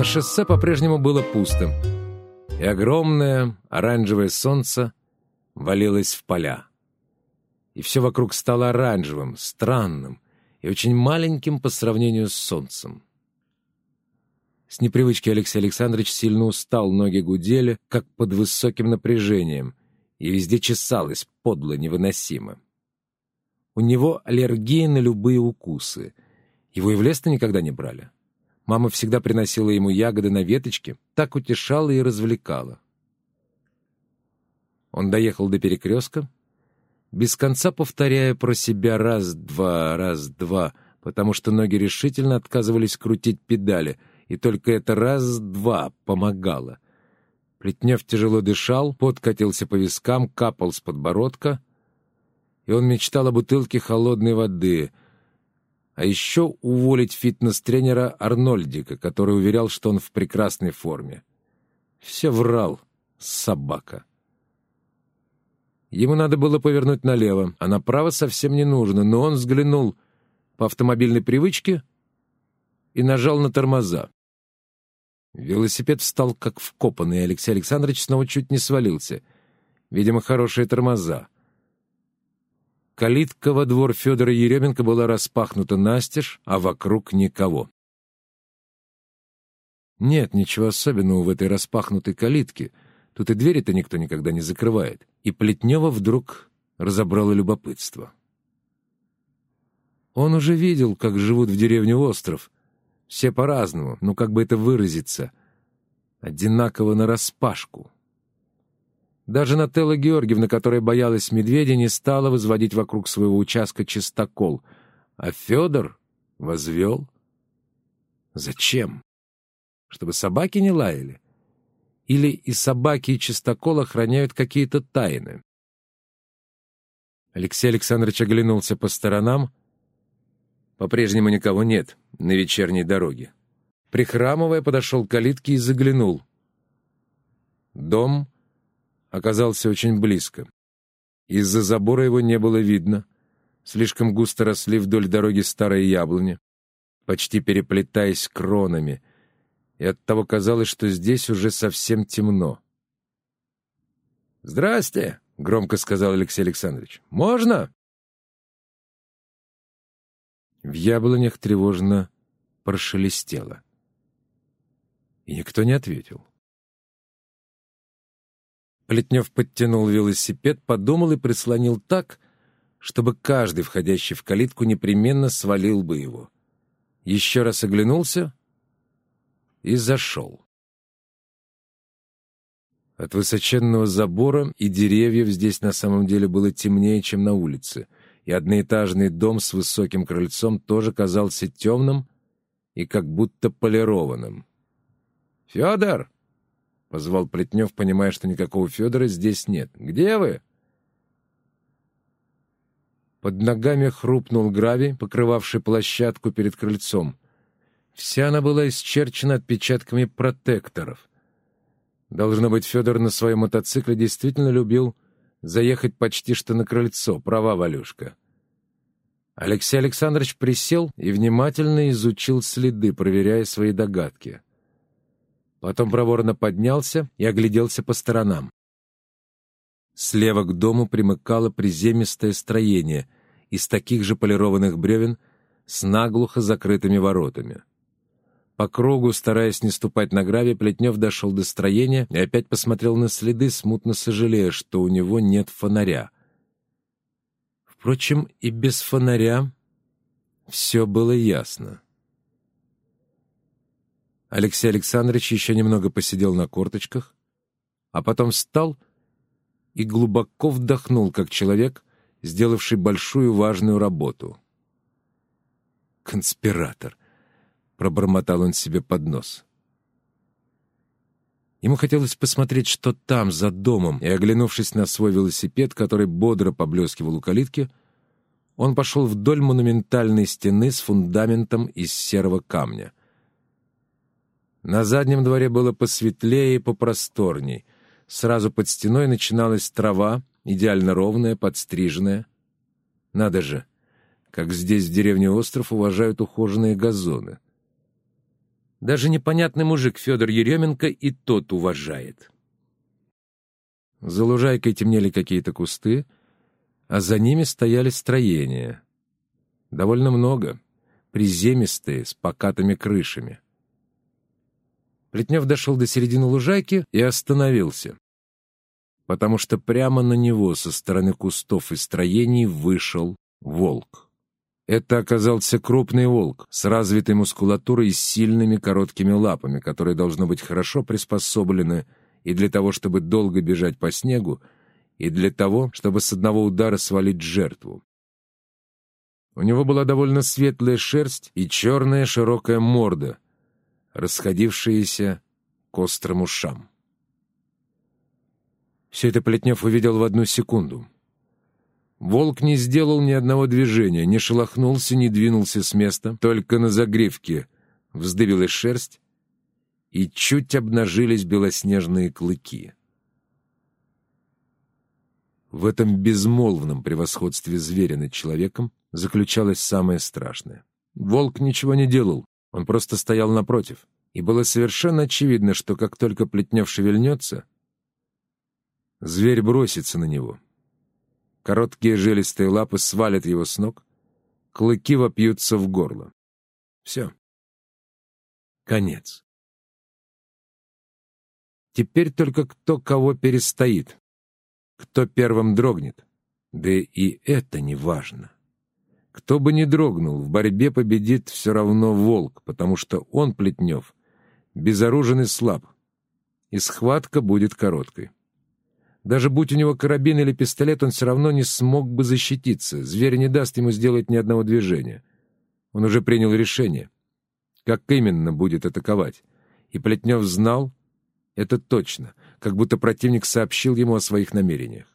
На шоссе по-прежнему было пусто, и огромное оранжевое солнце валилось в поля. И все вокруг стало оранжевым, странным и очень маленьким по сравнению с солнцем. С непривычки Алексей Александрович сильно устал, ноги гудели, как под высоким напряжением, и везде чесалось, подло, невыносимо. У него аллергия на любые укусы. Его и в лес никогда не брали. Мама всегда приносила ему ягоды на веточке, так утешала и развлекала. Он доехал до перекрестка, без конца повторяя про себя раз-два, раз-два, потому что ноги решительно отказывались крутить педали — и только это раз-два помогало. Плетнев тяжело дышал, пот катился по вискам, капал с подбородка, и он мечтал о бутылке холодной воды, а еще уволить фитнес-тренера Арнольдика, который уверял, что он в прекрасной форме. Все врал, собака. Ему надо было повернуть налево, а направо совсем не нужно, но он взглянул по автомобильной привычке и нажал на тормоза. Велосипед встал как вкопанный, и Алексей Александрович снова чуть не свалился. Видимо, хорошие тормоза. Калитка во двор Федора Еременко была распахнута настежь, а вокруг никого. Нет ничего особенного в этой распахнутой калитке. Тут и двери-то никто никогда не закрывает. И Плетнева вдруг разобрало любопытство. Он уже видел, как живут в деревне Остров — все по-разному, ну как бы это выразиться, одинаково нараспашку. Даже Нателла Георгиевна, которая боялась медведя, не стала возводить вокруг своего участка чистокол, а Федор возвел. Зачем? Чтобы собаки не лаяли? Или и собаки, и чистокол охраняют какие-то тайны? Алексей Александрович оглянулся по сторонам. По-прежнему никого нет на вечерней дороге. Прихрамывая, подошел к калитке и заглянул. Дом оказался очень близко. Из-за забора его не было видно. Слишком густо росли вдоль дороги старые яблони, почти переплетаясь кронами, и оттого казалось, что здесь уже совсем темно. «Здрасте!» — громко сказал Алексей Александрович. «Можно?» В яблонях тревожно прошелестело. И никто не ответил. Плетнев подтянул велосипед, подумал и прислонил так, чтобы каждый, входящий в калитку, непременно свалил бы его. Еще раз оглянулся и зашел. От высоченного забора и деревьев здесь на самом деле было темнее, чем на улице — и одноэтажный дом с высоким крыльцом тоже казался темным и как будто полированным. «Федор!» — позвал Плетнев, понимая, что никакого Федора здесь нет. «Где вы?» Под ногами хрупнул гравий, покрывавший площадку перед крыльцом. Вся она была исчерчена отпечатками протекторов. Должно быть, Федор на своем мотоцикле действительно любил заехать почти что на крыльцо, права, Валюшка. Алексей Александрович присел и внимательно изучил следы, проверяя свои догадки. Потом проворно поднялся и огляделся по сторонам. Слева к дому примыкало приземистое строение из таких же полированных бревен с наглухо закрытыми воротами. По кругу, стараясь не ступать на гравий, Плетнев дошел до строения и опять посмотрел на следы, смутно сожалея, что у него нет фонаря. Впрочем, и без фонаря все было ясно. Алексей Александрович еще немного посидел на корточках, а потом встал и глубоко вдохнул, как человек, сделавший большую важную работу. «Конспиратор!» пробормотал он себе под нос. Ему хотелось посмотреть, что там, за домом, и, оглянувшись на свой велосипед, который бодро поблескивал у калитки, он пошел вдоль монументальной стены с фундаментом из серого камня. На заднем дворе было посветлее и попросторней. Сразу под стеной начиналась трава, идеально ровная, подстриженная. Надо же, как здесь, в деревне Остров, уважают ухоженные газоны — Даже непонятный мужик Федор Еременко и тот уважает. За лужайкой темнели какие-то кусты, а за ними стояли строения. Довольно много, приземистые, с покатыми крышами. Плетнев дошел до середины лужайки и остановился, потому что прямо на него со стороны кустов и строений вышел волк. Это оказался крупный волк с развитой мускулатурой и сильными короткими лапами, которые должно быть хорошо приспособлены и для того, чтобы долго бежать по снегу, и для того, чтобы с одного удара свалить жертву. У него была довольно светлая шерсть и черная широкая морда, расходившаяся к острым ушам. Все это Плетнев увидел в одну секунду. Волк не сделал ни одного движения, не шелохнулся, не двинулся с места, только на загривке вздыбилась шерсть, и чуть обнажились белоснежные клыки. В этом безмолвном превосходстве зверя над человеком заключалось самое страшное. Волк ничего не делал, он просто стоял напротив. И было совершенно очевидно, что как только Плетнев шевельнется, зверь бросится на него. Короткие жилистые лапы свалят его с ног, клыки вопьются в горло. Все. Конец. Теперь только кто кого перестоит, кто первым дрогнет. Да и это не важно. Кто бы ни дрогнул, в борьбе победит все равно волк, потому что он, Плетнев, безоружен и слаб, и схватка будет короткой. Даже будь у него карабин или пистолет, он все равно не смог бы защититься. Зверь не даст ему сделать ни одного движения. Он уже принял решение, как именно будет атаковать. И Плетнев знал, это точно, как будто противник сообщил ему о своих намерениях.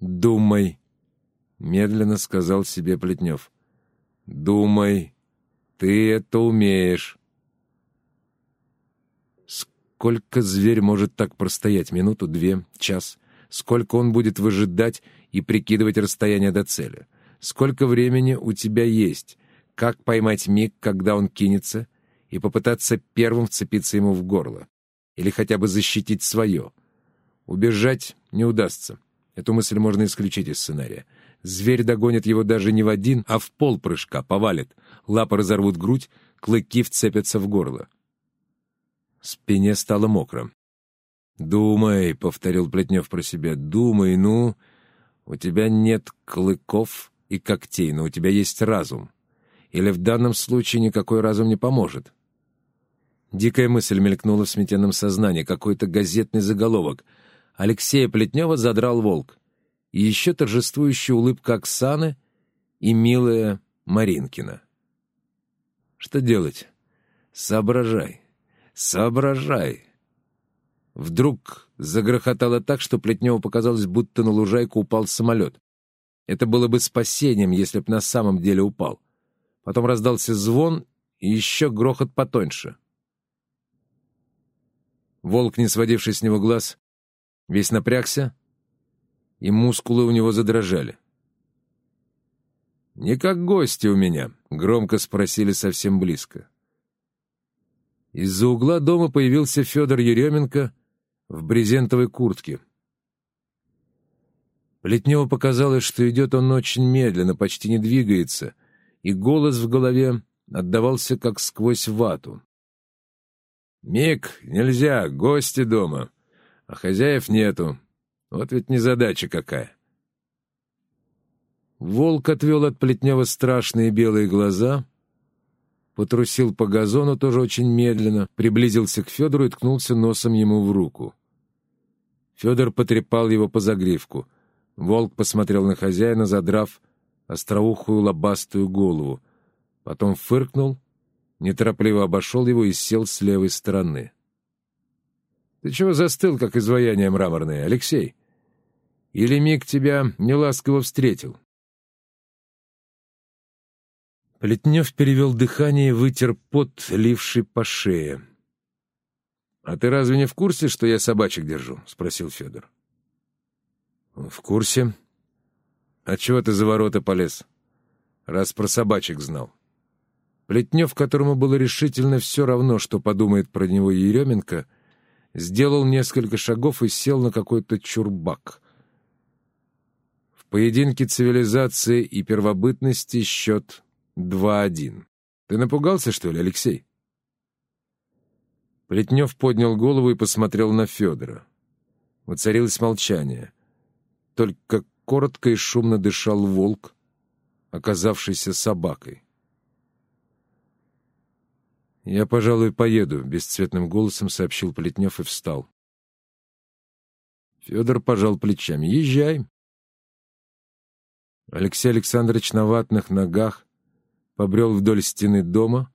«Думай», — медленно сказал себе Плетнев. «Думай, ты это умеешь». Сколько зверь может так простоять? Минуту, две, час? Сколько он будет выжидать и прикидывать расстояние до цели? Сколько времени у тебя есть? Как поймать миг, когда он кинется, и попытаться первым вцепиться ему в горло? Или хотя бы защитить свое. Убежать не удастся. Эту мысль можно исключить из сценария. Зверь догонит его даже не в один, а в пол прыжка, повалит. Лапы разорвут грудь, клыки вцепятся в горло. Спине стало мокро. «Думай», — повторил Плетнев про себя, — «думай, ну, у тебя нет клыков и когтей, но у тебя есть разум. Или в данном случае никакой разум не поможет. Дикая мысль мелькнула в сметенном сознании, какой-то газетный заголовок. Алексея Плетнева задрал волк. Еще торжествующая улыбка Оксаны и милая Маринкина. Что делать? Соображай, соображай. Вдруг загрохотало так, что Плетневу показалось, будто на лужайку упал самолет. Это было бы спасением, если б на самом деле упал. Потом раздался звон и еще грохот потоньше — Волк, не сводивший с него глаз, весь напрягся, и мускулы у него задрожали. «Не как гости у меня», — громко спросили совсем близко. Из-за угла дома появился Федор Еременко в брезентовой куртке. Плетневу показалось, что идет он очень медленно, почти не двигается, и голос в голове отдавался как сквозь вату. «Мик, нельзя, гости дома. А хозяев нету. Вот ведь незадача какая». Волк отвел от Плетнева страшные белые глаза, потрусил по газону тоже очень медленно, приблизился к Федору и ткнулся носом ему в руку. Федор потрепал его по загривку. Волк посмотрел на хозяина, задрав остроухую лобастую голову. Потом фыркнул неторопливо обошел его и сел с левой стороны. — Ты чего застыл, как изваяние мраморное, Алексей? Или миг тебя неласково встретил? Плетнев перевел дыхание и вытер пот, ливший по шее. — А ты разве не в курсе, что я собачек держу? — спросил Федор. — В курсе. — А чего ты за ворота полез? Раз про собачек знал. — Плетнев, которому было решительно все равно, что подумает про него Еременко, сделал несколько шагов и сел на какой-то чурбак. В поединке цивилизации и первобытности счет 2-1. Ты напугался, что ли, Алексей? Плетнев поднял голову и посмотрел на Федора. Воцарилось молчание. Только коротко и шумно дышал волк, оказавшийся собакой. «Я, пожалуй, поеду», — бесцветным голосом сообщил Плетнев и встал. Федор пожал плечами. «Езжай». Алексей Александрович на ватных ногах побрел вдоль стены дома,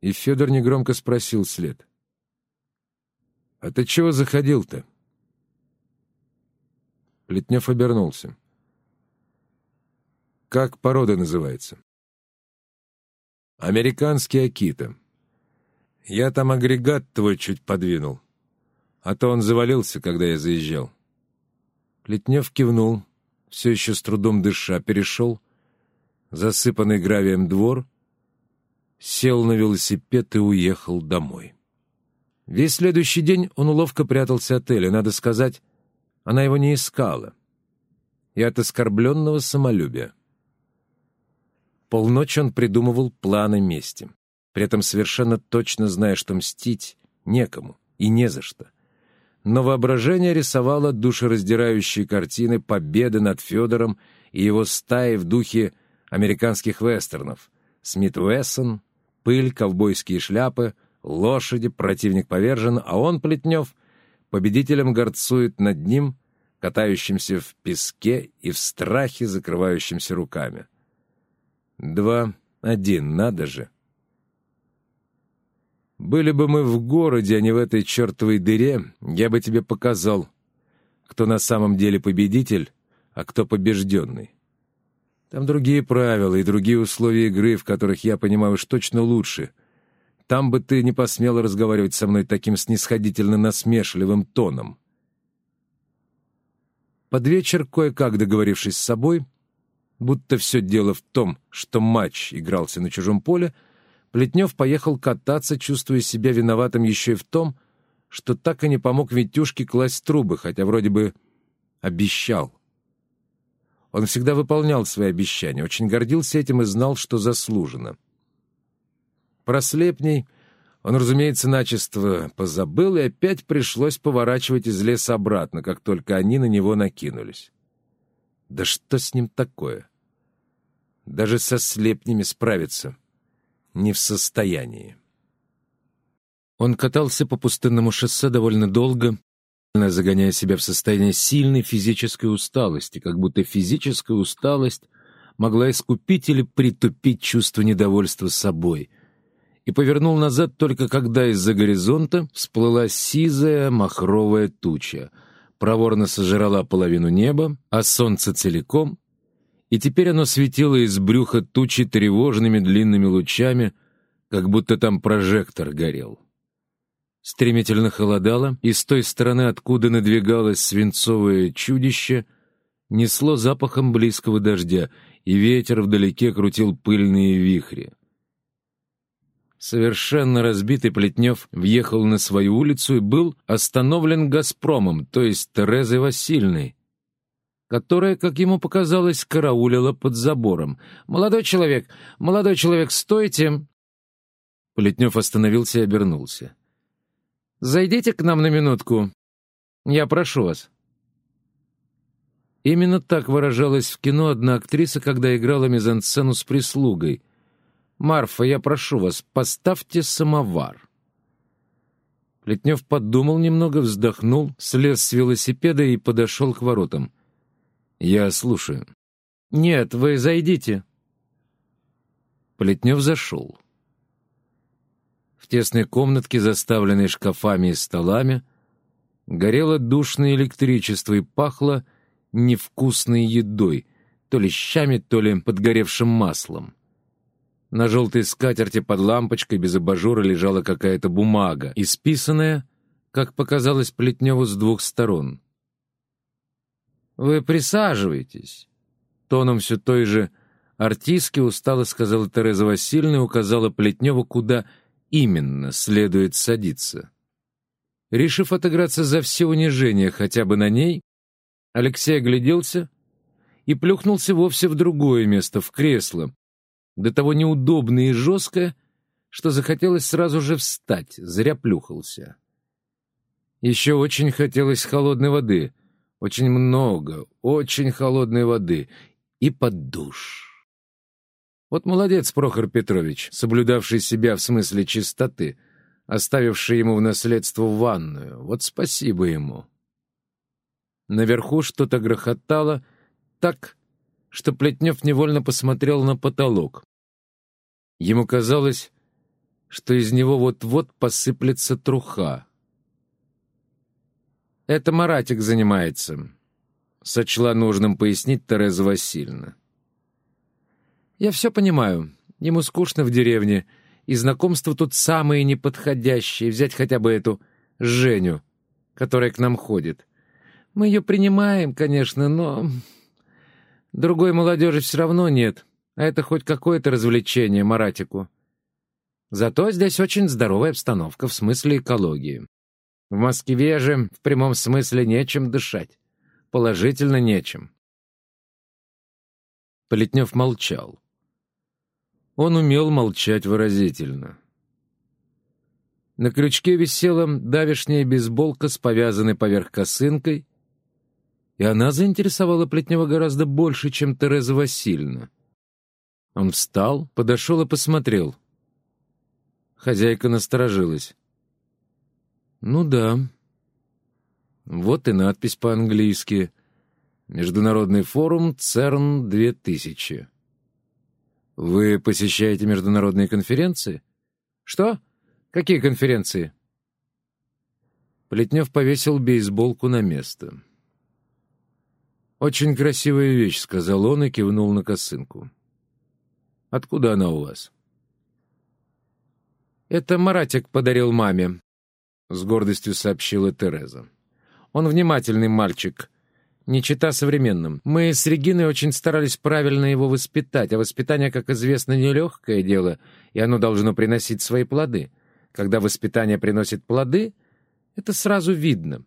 и Федор негромко спросил след. «А ты чего заходил-то?» Плетнев обернулся. «Как порода называется?» «Американский Акита. Я там агрегат твой чуть подвинул, а то он завалился, когда я заезжал». Плетнев кивнул, все еще с трудом дыша, перешел засыпанный гравием двор, сел на велосипед и уехал домой. Весь следующий день он ловко прятался от Эли, надо сказать, она его не искала. И от оскорбленного самолюбия. Полночь он придумывал планы мести, при этом совершенно точно зная, что мстить некому и не за что. Но воображение рисовало душераздирающие картины победы над Федором и его стаей в духе американских вестернов. Смит Уэссон, пыль, ковбойские шляпы, лошади, противник повержен, а он, Плетнев, победителем горцует над ним, катающимся в песке и в страхе закрывающимся руками. Два, один, надо же. Были бы мы в городе, а не в этой чертовой дыре, я бы тебе показал, кто на самом деле победитель, а кто побежденный. Там другие правила и другие условия игры, в которых я понимаю уж точно лучше. Там бы ты не посмела разговаривать со мной таким снисходительно насмешливым тоном. Под вечер, кое-как договорившись с собой, будто все дело в том, что матч игрался на чужом поле, Плетнев поехал кататься, чувствуя себя виноватым еще и в том, что так и не помог Витюшке класть трубы, хотя вроде бы обещал. Он всегда выполнял свои обещания, очень гордился этим и знал, что заслужено. Про слепней он, разумеется, начисто позабыл, и опять пришлось поворачивать из леса обратно, как только они на него накинулись. Да что с ним такое? Даже со слепнями справиться не в состоянии. Он катался по пустынному шоссе довольно долго, загоняя себя в состояние сильной физической усталости, как будто физическая усталость могла искупить или притупить чувство недовольства собой, и повернул назад только когда из-за горизонта всплыла сизая махровая туча, проворно сожрала половину неба, а солнце целиком, и теперь оно светило из брюха тучи тревожными длинными лучами, как будто там прожектор горел. Стремительно холодало, и с той стороны, откуда надвигалось свинцовое чудище, несло запахом близкого дождя, и ветер вдалеке крутил пыльные вихри. Совершенно разбитый Плетнев въехал на свою улицу и был остановлен «Газпромом», то есть Терезой Васильной, которая, как ему показалось, караулила под забором. «Молодой человек, молодой человек, стойте!» Плетнев остановился и обернулся. Зайдите к нам на минутку. Я прошу вас». Именно так выражалась в кино одна актриса, когда играла мизансцену с прислугой. «Марфа, я прошу вас, поставьте самовар». Плетнев подумал немного, вздохнул, слез с велосипеда и подошел к воротам. «Я слушаю». «Нет, вы зайдите». Плетнев зашел. В тесной комнатке, заставленной шкафами и столами, горело душное электричество и пахло невкусной едой, то ли щами, то ли подгоревшим маслом. На желтой скатерти под лампочкой без абажура лежала какая-то бумага, исписанная, как показалось Плетневу с двух сторон. «Вы присаживайтесь», — тоном все той же артистки устало сказала Тереза Васильевна и указала Плетневу, куда именно следует садиться. Решив отыграться за все унижения хотя бы на ней, Алексей огляделся и плюхнулся вовсе в другое место, в кресло, до того неудобное и жесткое, что захотелось сразу же встать, зря плюхался. Еще очень хотелось холодной воды, очень много, очень холодной воды и под душ. Вот молодец Прохор Петрович, соблюдавший себя в смысле чистоты, оставивший ему в наследство ванную. Вот спасибо ему. Наверху что-то грохотало так, что Плетнев невольно посмотрел на потолок. Ему казалось, что из него вот-вот посыплется труха. «Это Маратик занимается», — сочла нужным пояснить Тереза Васильевна. «Я все понимаю. Ему скучно в деревне, и знакомства тут самые неподходящие. Взять хотя бы эту Женю, которая к нам ходит. Мы ее принимаем, конечно, но другой молодежи все равно нет, а это хоть какое-то развлечение Маратику. Зато здесь очень здоровая обстановка в смысле экологии. В Москве же в прямом смысле нечем дышать. Положительно нечем. Полетнев молчал. Он умел молчать выразительно. На крючке висела давешняя бейсболка с повязанной поверх косынкой, и она заинтересовала Плетнева гораздо больше, чем Тереза Васильевна. Он встал, подошел и посмотрел. Хозяйка насторожилась. «Ну да. Вот и надпись по-английски. Международный форум ЦЕРН-2000». «Вы посещаете международные конференции?» «Что? Какие конференции?» Плетнев повесил бейсболку на место. «Очень красивая вещь», — сказал он и кивнул на косынку. «Откуда она у вас?» «Это Маратик подарил маме», — с гордостью сообщила Тереза. «Он внимательный мальчик, не чита современным. Мы с Региной очень старались правильно его воспитать, а воспитание, как известно, нелегкое дело, и оно должно приносить свои плоды. Когда воспитание приносит плоды, это сразу видно.